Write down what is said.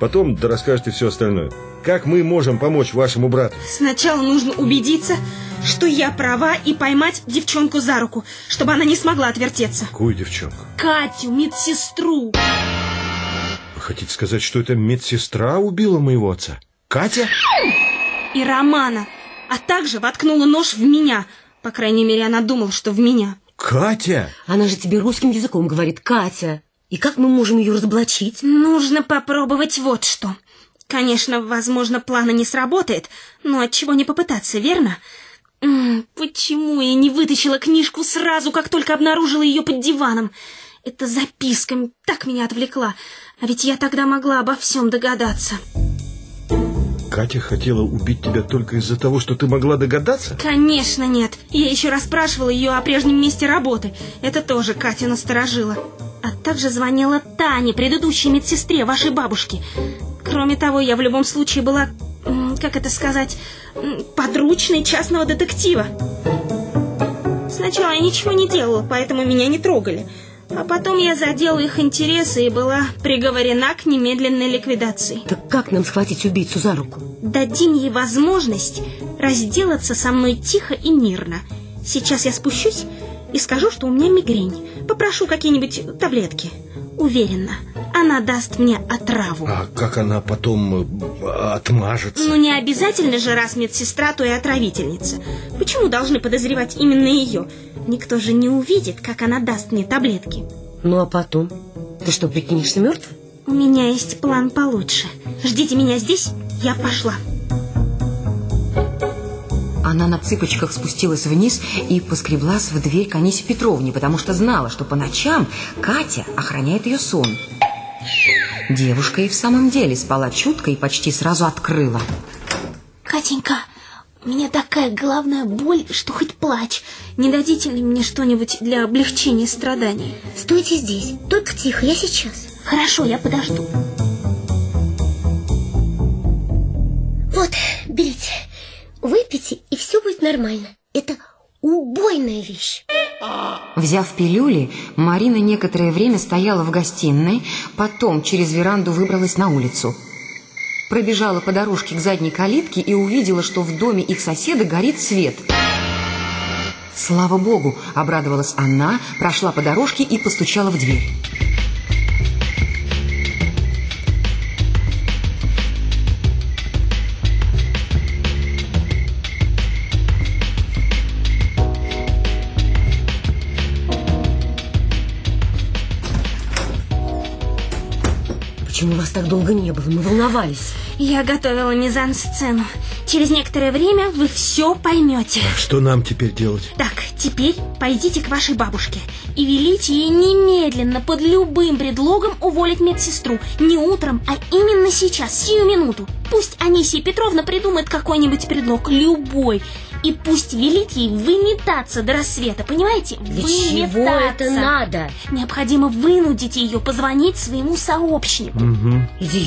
Потом да расскажете все остальное. Как мы можем помочь вашему брату? Сначала нужно убедиться, что я права, и поймать девчонку за руку, чтобы она не смогла отвертеться. Какую девчонку? Катю, медсестру. Вы хотите сказать, что это медсестра убила моего отца? Катя? И Романа. А также воткнула нож в меня. По крайней мере, она думала, что в меня. Катя? Она же тебе русским языком говорит, Катя. И как мы можем ее разоблачить? Нужно попробовать вот что. Конечно, возможно, плана не сработает, но от чего не попытаться, верно? Почему я не вытащила книжку сразу, как только обнаружила ее под диваном? Эта записка так меня отвлекла, а ведь я тогда могла обо всем догадаться. Катя хотела убить тебя только из-за того, что ты могла догадаться? Конечно нет. Я еще расспрашивала ее о прежнем месте работы. Это тоже Катя насторожила. Также звонила Тане, предыдущей медсестре вашей бабушки. Кроме того, я в любом случае была, как это сказать, подручной частного детектива. Сначала я ничего не делала, поэтому меня не трогали. А потом я задела их интересы и была приговорена к немедленной ликвидации. Так как нам схватить убийцу за руку? Дадим ей возможность разделаться со мной тихо и мирно. Сейчас я спущусь и скажу, что у меня мигрень. Попрошу какие-нибудь таблетки. Уверена, она даст мне отраву. А как она потом э, отмажется? Ну, не обязательно же, раз медсестра, то и отравительница. Почему должны подозревать именно ее? Никто же не увидит, как она даст мне таблетки. Ну, а потом? Ты что, прикинешься мертвой? У меня есть план получше. Ждите меня здесь, я пошла. Она на цыпочках спустилась вниз и поскреблась в дверь к Анисе Петровне, потому что знала, что по ночам Катя охраняет ее сон. Девушка и в самом деле спала чутко и почти сразу открыла. Катенька, у меня такая головная боль, что хоть плачь. Не дадите ли мне что-нибудь для облегчения страданий? Стойте здесь, только тихо, я сейчас. Хорошо, я подожду. Вот, берите. Выпейте, и все будет нормально. Это убойная вещь. Взяв пилюли, Марина некоторое время стояла в гостиной, потом через веранду выбралась на улицу. Пробежала по дорожке к задней калитке и увидела, что в доме их соседа горит свет. «Слава Богу!» – обрадовалась она, прошла по дорожке и постучала в дверь. Почему вас так долго не было? Мы волновались. Я готовила мизансцену. Через некоторое время вы все поймете. Что нам теперь делать? Так, теперь пойдите к вашей бабушке и велите ей немедленно под любым предлогом уволить медсестру. Не утром, а именно сейчас, сию минуту. Пусть Анисия Петровна придумает какой-нибудь предлог, любой. И пусть велит ей выметаться до рассвета, понимаете? Для чего это надо? Необходимо вынудить ее позвонить своему сообщнику. Угу. Иди,